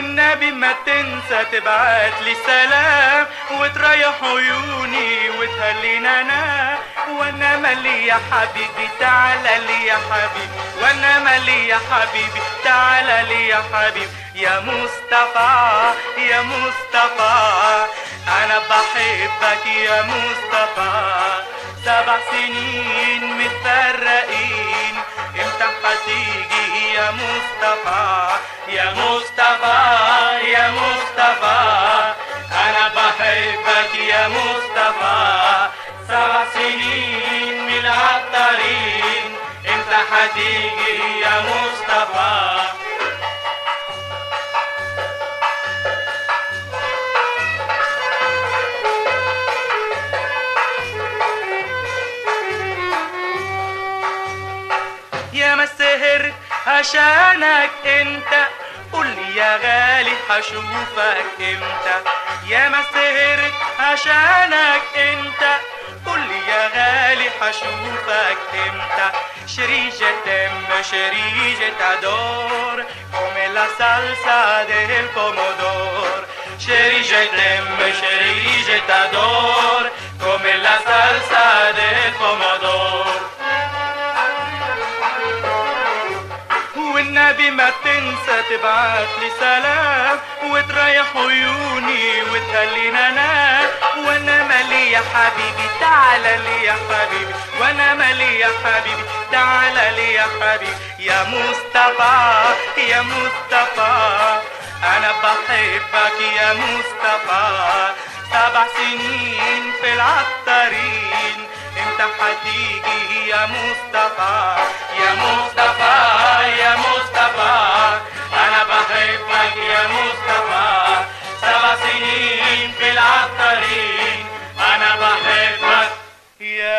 والنبي ما تنسى تبعت لي سلام. وتريح عيوني وتهلينا أنا. وأنا مالي يا حبيبي تعالى لي يا حبيبي. وأنا مالي يا حبيبي تعالى لي يا حبيبي. يا مصطفى يا مصطفى أنا بحبك يا مصطفى. سبع سنين متفرقين. إمتى هتيجي يا مصطفى. يا مصطفى يا مصطفى. أنا بحبك يا مصطفى. سبع سنين من العطارين. إمتى هتيجي يا مصطفى. عشانك انت. قول يا غالي هشوفك إمتى؟ يا ما سهرت عشانك انت. قول يا غالي هشوفك إمتى؟ شريجة تم شريجة دور come لا سالسا دي البومودور شريجة تم شريجة دور come لا سالسا دي البومودور تنسى تبعت لي سلام وتريح عيوني وتهلينا أنا وأنا مالي يا حبيبي تعالى لي يا حبيبي. وأنا مالي يا حبيبي تعالى لي يا حبيبي. يا مصطفى يا مصطفى أنا بحبك يا مصطفى. سبع سنين في العطارين أنت هتيجي يا مصطفى. يا مصطفى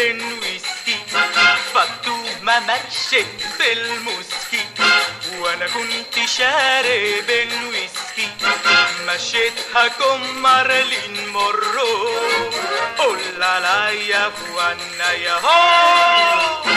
شارب الويسكي فطومة مرشت في الموسكي وانا كنت شارب الويسكي مشيتها كم مارلين مرو قول لا يا فوانا يا هو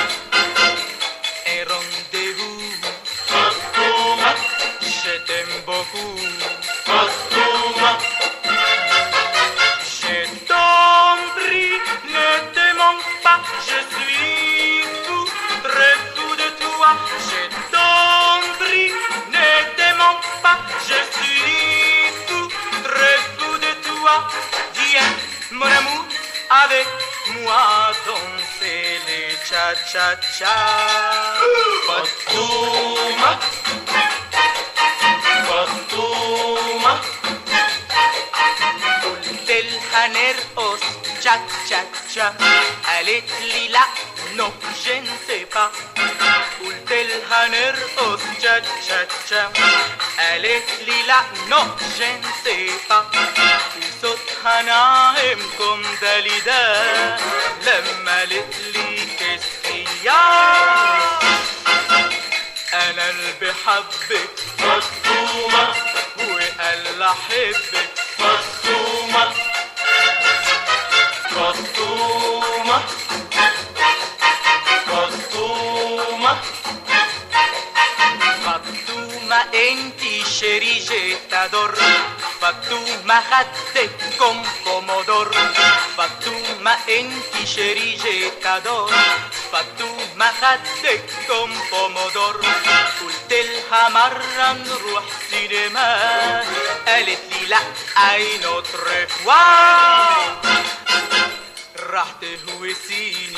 avec moi danser les cha cha cha. Fatouma Fatouma Tel os cha cha cha. Elle lila non je ne sais pas. Tel haner os cha cha cha. قالت لي لا نقشن سيطة صوتها نعمكم دالي دا لما قالت لي كسخيا أنا اللي بحبك مصدومة وقال أحبك مصدومة مصدومة مصدومة مصدومة انت cherilletador, va tu majate con pomodor, va en cherilletador, va tu majate con pomodor, ultel hamarran ruah cinema, el etila ay no trefua, raste huesin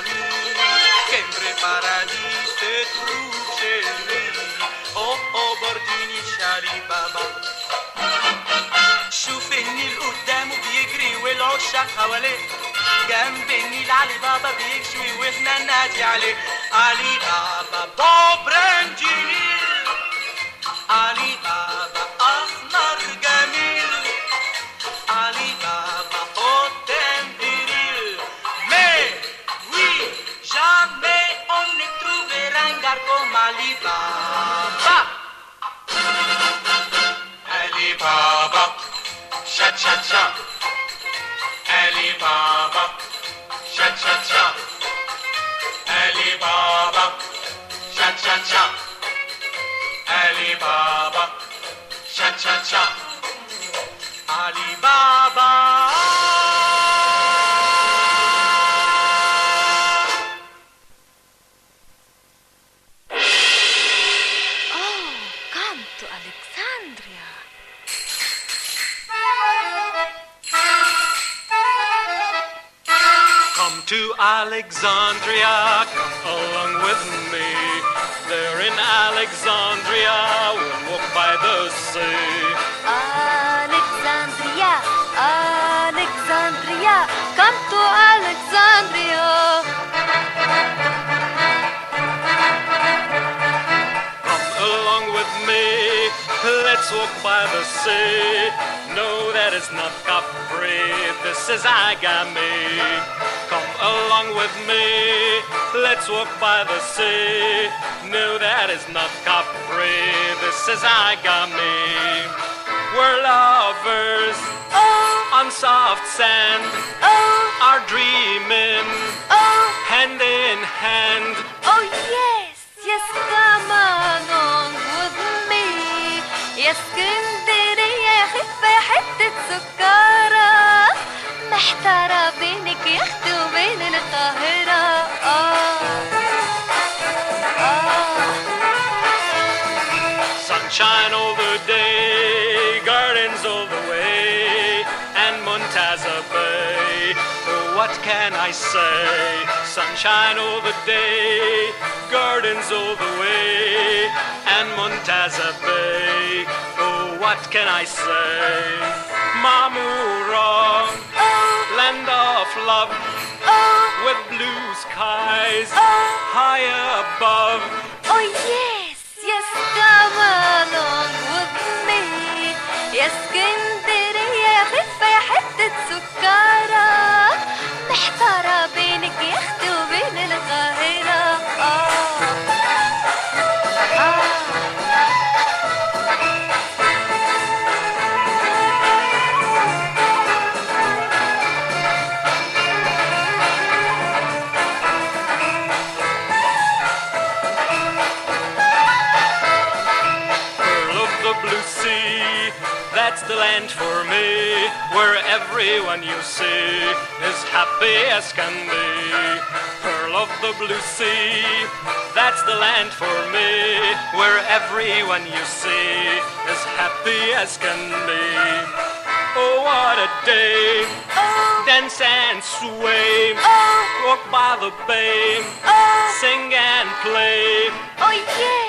mí, que en preparadiste truceli, o obordini shari baba. شوف ان القدام بيجري والعشاق حواليه جنب النيل علي بابا بيكشوي وإحنا ننادي عليه علي بابا بوبرنجي علي بابا cha cha. Alibaba, cha cha cha. Alibaba, cha cha cha. Alibaba, cha cha cha. Alexandria, come along with me. There in Alexandria, we'll walk by the sea. Alexandria, Alexandria, come to Alexandria. Come along with me, let's walk by the sea. No, that is not Capri, this is Agami along with me. Let's walk by the sea. No, that is not Capri. This is Agami. We're lovers oh. on soft sand. Oh. Are dreaming oh. hand in hand. Oh yes, yes, come along with me. Yes, good. What can I say? Sunshine all the day, gardens all the way, and Montaza Bay. Oh, what can I say? Mamura, Oh, land of love, with blue skies high above. Oh yes, where everyone you see is happy as can be. Pearl of the blue sea, that's the land for me, where everyone you see is happy as can be. Oh, what a day! Oh, Dance and sway, oh, walk by the bay, oh sing and play. Oh yes,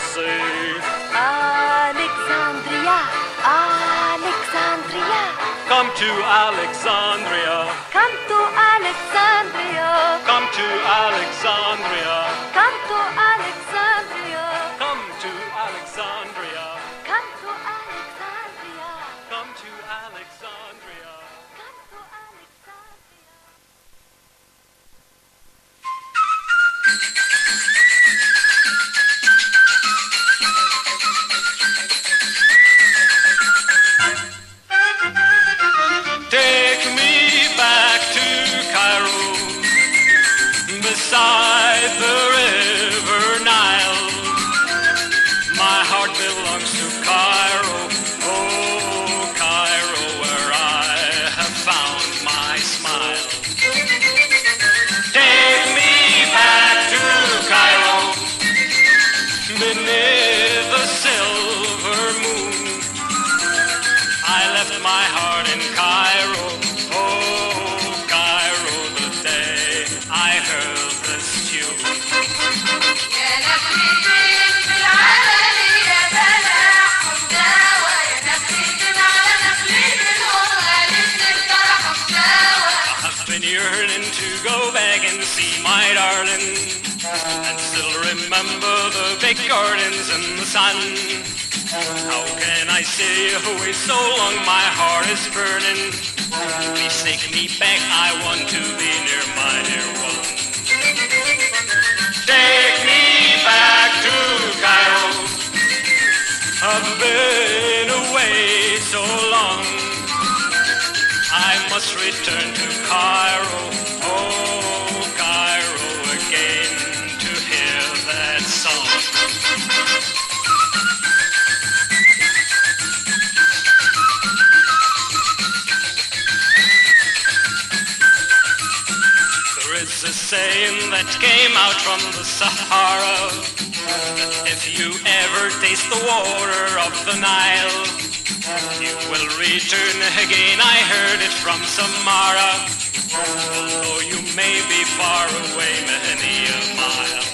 sea. Alexandria, Alexandria, Come to Alexandria, come to Alexandria, come to Alexandria, come to Alexandria, in the sun. How can I stay away so long? My heart is burning. Please take me back. I want to be near my dear one. Take me back to Cairo. I've been away so long. I must return to Cairo. Oh, that came out from the Sahara if you ever taste the water of the Nile, you will return again. I heard it from Samara, although you may be far away many a mile.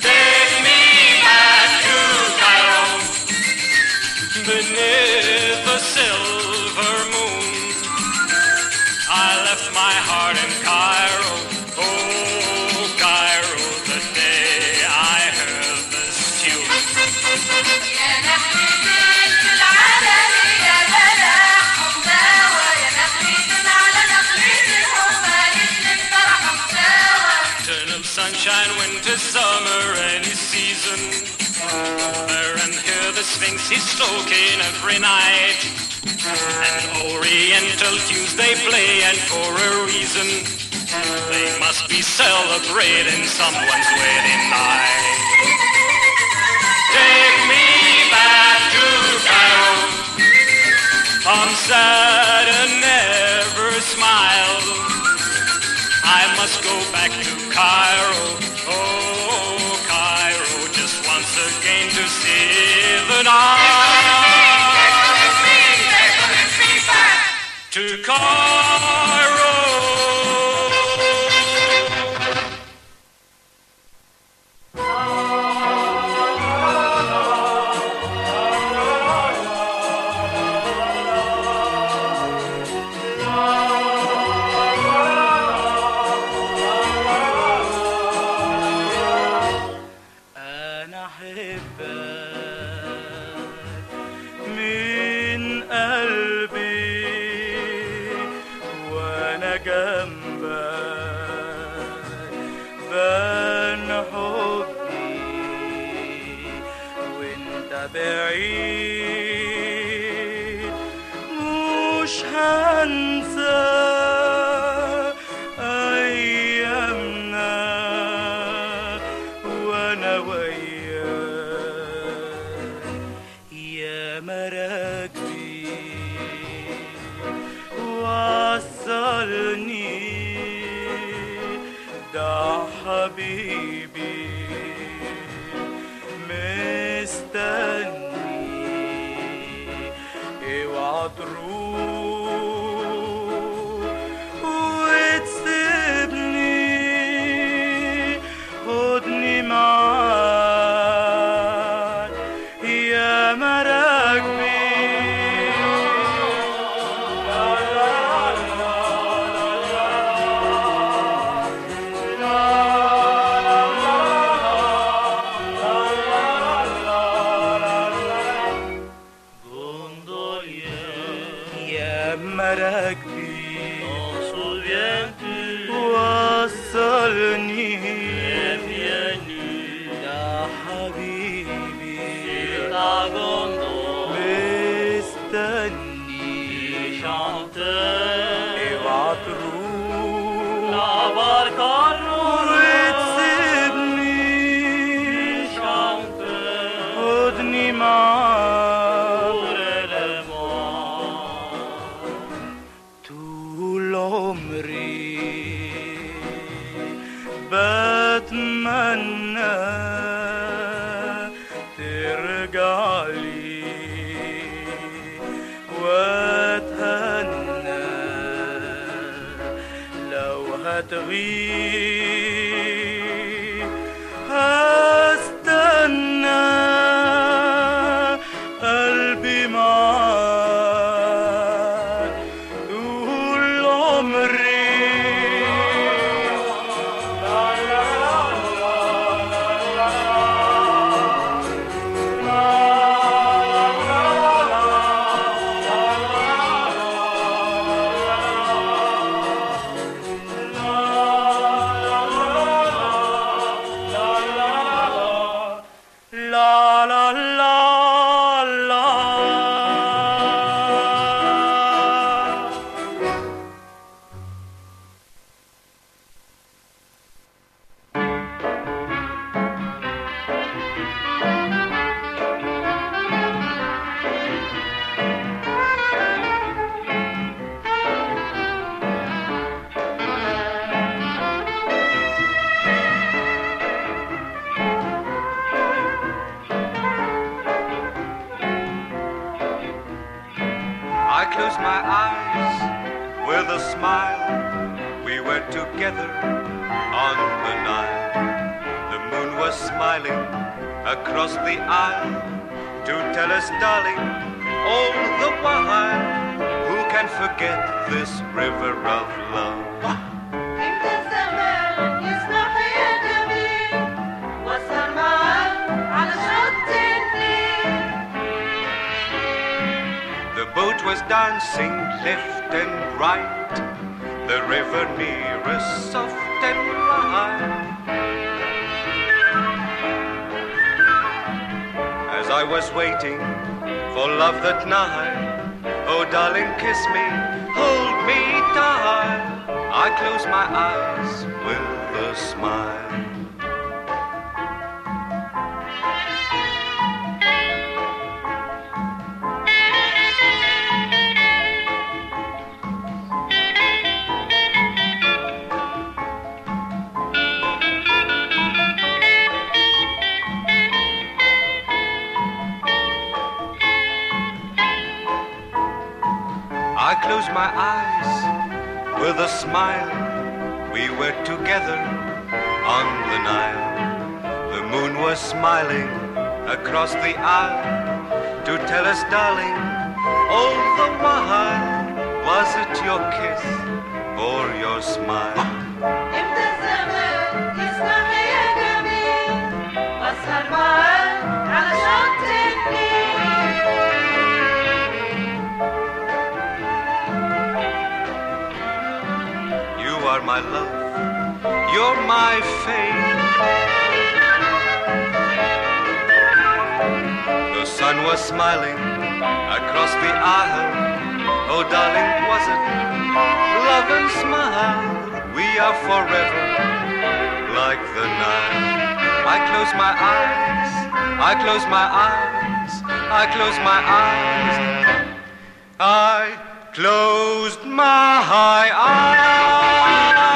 Take me back to Cairo, beneath the silver. I left my heart in Cairo. Oh, Cairo, the day I heard this tune. Turn of sunshine, winter, summer, any season. There and the Sphinx he's stroking every night. An Oriental Tuesday play, and for a reason. They must be celebrating someone's wedding night. Take me back to Cairo. I'm sad and never smile. I must go back to Cairo. Oh, Nile. To Cairo. 山泽。la barca darling, all the while. Who can forget this river of love? The boat was dancing left and right, the river near us soft and light. I was waiting for love that night, oh darling, kiss me, hold me tight. I close my eyes with a smile. smile. We were together on the Nile. The moon was smiling across the aisle to tell us, darling, all the while. Was it your kiss or your smile? امتى الزمان يسمح يا جميل واسهر معاك على شط Are my love, you're my fate. The sun was smiling across the aisle. Oh, darling, was it love and smile? We are forever like the night. I close my eyes, I close my eyes, I close my eyes. I closed my eyes.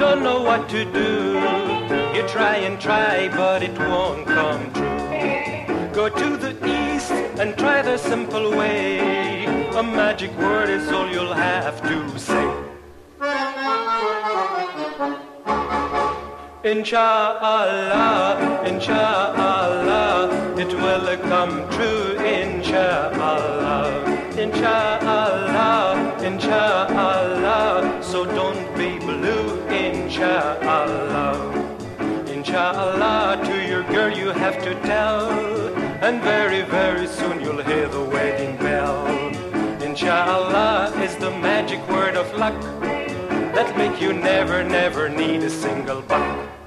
Don't know what to do. You try and try, but it won't come true. Go to the east and try the simple way. A magic word is all you'll have to say. Insha'Allah, Insha'Allah, it will come true, Insha'Allah, Insha'Allah, Insha'Allah, so don't be blue, Insha'Allah. Insha'Allah, to your girl you have to tell, and very, very soon you'll hear the wedding bell. Insha'Allah is the magic word of luck that make you never, never need a single buck.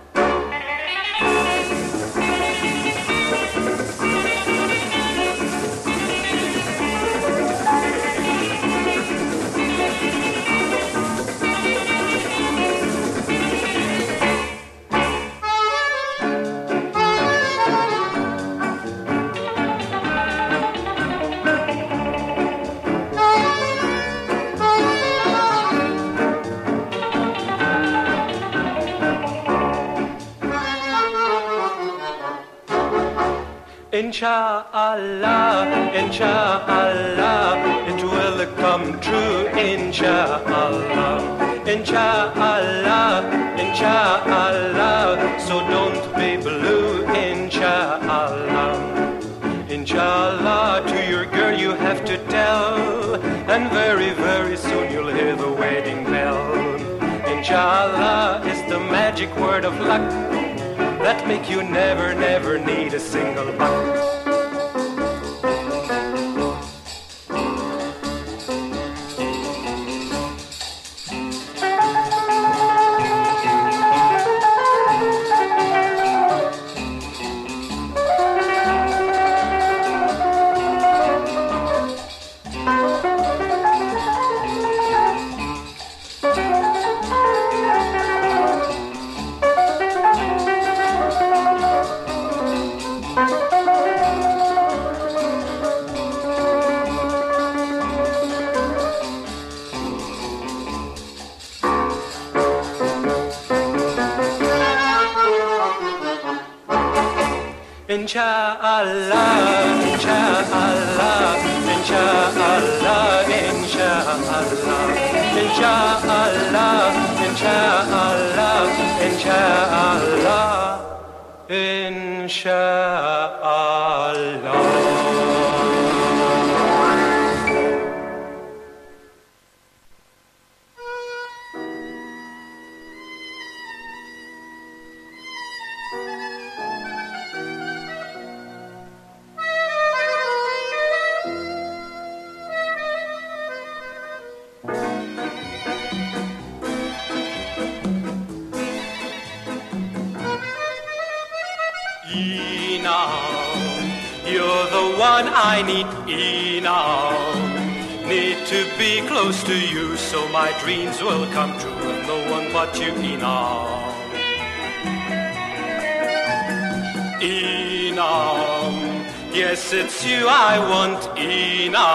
Insha'Allah, Insha'Allah, it will come true, Insha'Allah, Insha'Allah, Insha'Allah, so don't be blue, Insha'Allah. Inshallah, to your girl you have to tell. And very, very soon you'll hear the wedding bell. Inshallah is the magic word of luck that make you never, never need a single buck. Inshallah, Ina, you're the one I need, Ina. Need to be close to you so my dreams will come true with no one but you, Ina. Ina, yes, it's you I want, Ina.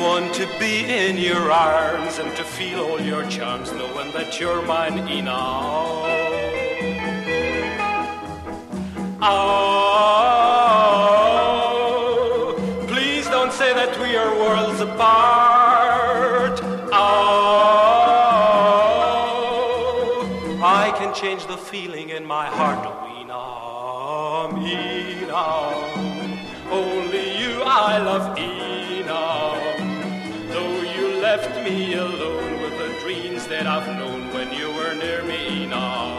Want to be in your arms and to feel all your charms, knowing that you're mine, Ina. Oh, please don't say that we are worlds apart. Oh, I can change the feeling in my heart, Weena, Meena. Only you I love, Ena. Though you left me alone with the dreams that I've known when you were near me, Ena.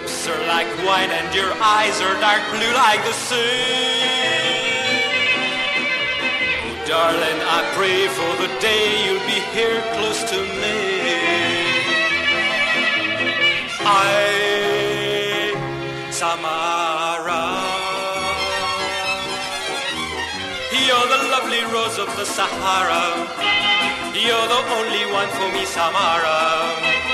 Lips are like wine and your eyes are dark blue like the sea. Oh, darling, I pray for the day you'll be here close to me. I, Samara. You're the lovely rose of the Sahara. You're the only one for me, Samara.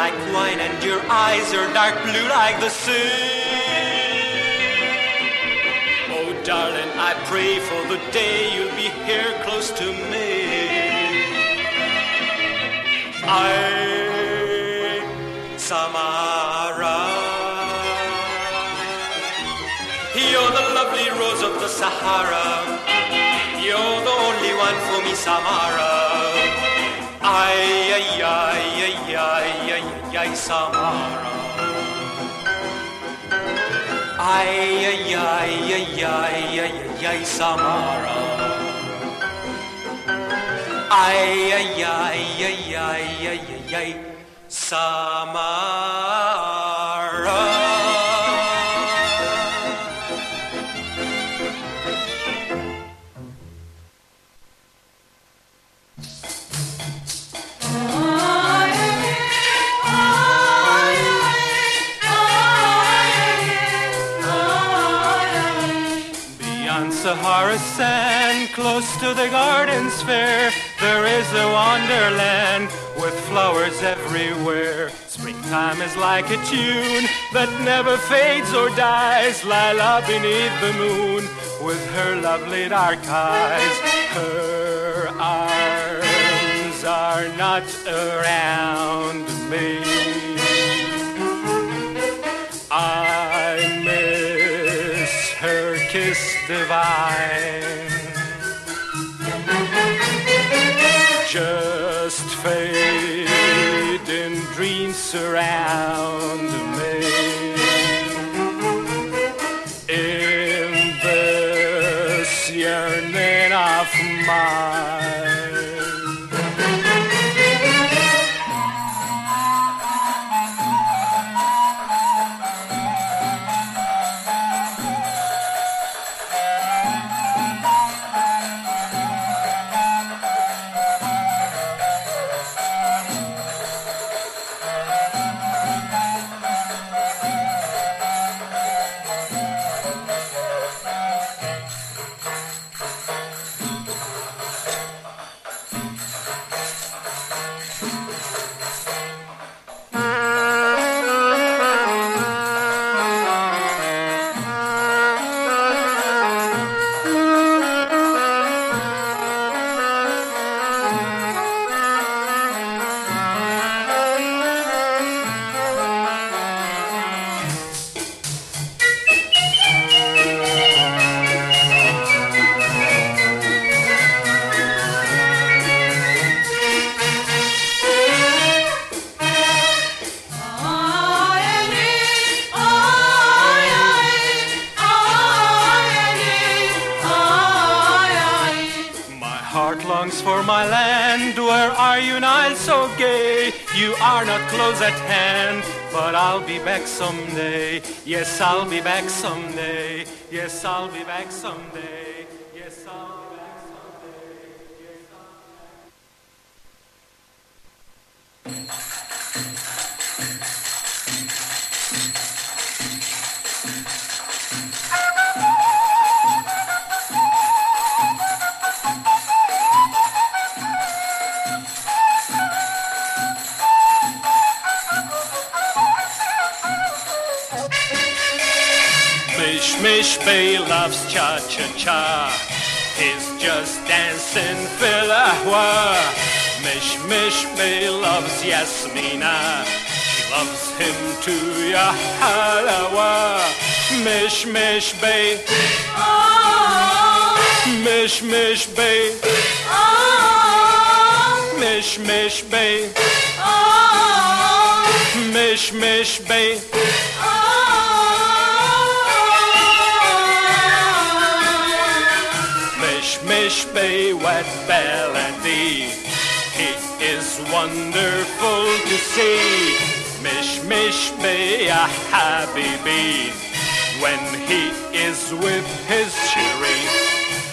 like wine and your eyes are dark blue like the sea. Oh, darling, I pray for the day you'll be here close to me. I, Samara. You're the lovely rose of the Sahara. You're the only one for me, Samara. Ay, ay, ay, ay, ay, ay, Samara. Ay, ay, ay, ay, ay, ay, ay, Samara. Ay, ay, ay, ay, ay, ay, ay, ay, close to the gardens fair, there is a wonderland with flowers everywhere. Springtime is like a tune that never fades or dies. Lila beneath the moon with her lovely dark eyes. Her arms are not around me. I miss her kiss divine. Just fading dreams surround me. In this yearning of mine. Are not close at hand, but I'll be back someday. Yes, I'll be back someday. Yes, I'll be back someday. Just dancing Philahua. Mish Mish Bay loves Yasmina. She loves him too, ya halawa. Mish Mish Bay. Mish Mish Bay. Mish Mish Bay. Mish Mish Bay. Mish Bay wet melody. He is wonderful to see. Mish Mish Bay a happy bee. When he is with his cheery.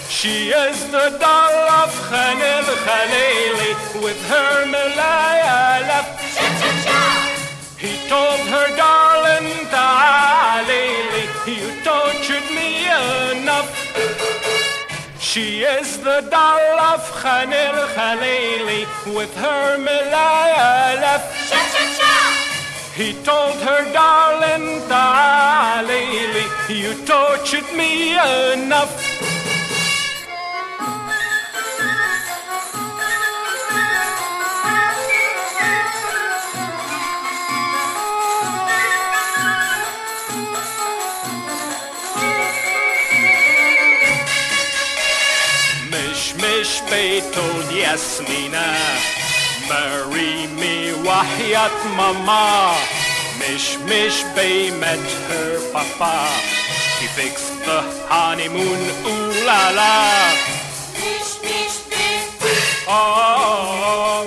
She is the doll of Khan el Khalili with her Malaya left. He told her, darling, ta'alili, you tortured me enough. She is the doll of Khan el Khalili with her Malaya left. He told her, darling, ta'alili, you tortured me enough. Bay told oh, Yasmina, marry me wahyat mama. Mish Mish Bay met her papa. He fixed the honeymoon, ooh la la. Mish, mish, bin, Oh, mish,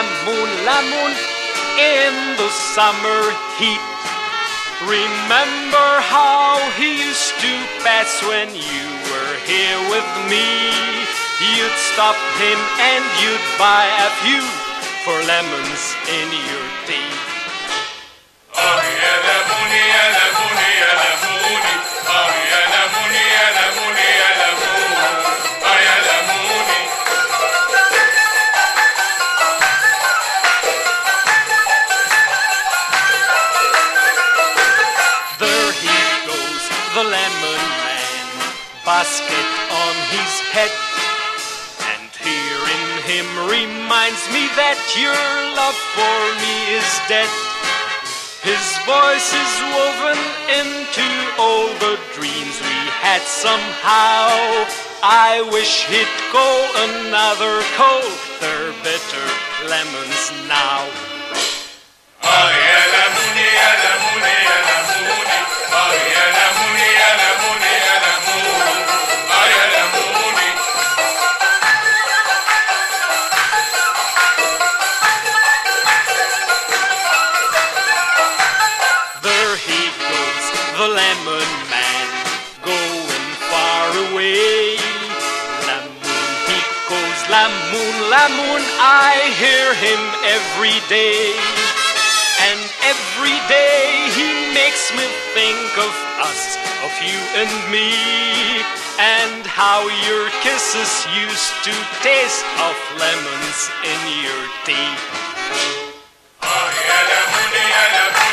calls Lamoon, Lamoon, in the summer heat. Remember how he used to pass when you were here with me? You'd stop him and you'd buy a few for lemons in your tea. There casket on his head. And hearing him reminds me that your love for me is dead. His voice is woven into all the dreams we had somehow. I wish he'd call another call. They're bitter lemons now. Oh, yeah, lemony, yeah, lemony, yeah, lemon. Oh, yeah, lemon. Lamoon, I hear him every day. And every day he makes me think of us, of you and me, and how your kisses used to taste of lemons in your tea. Oh, yeah,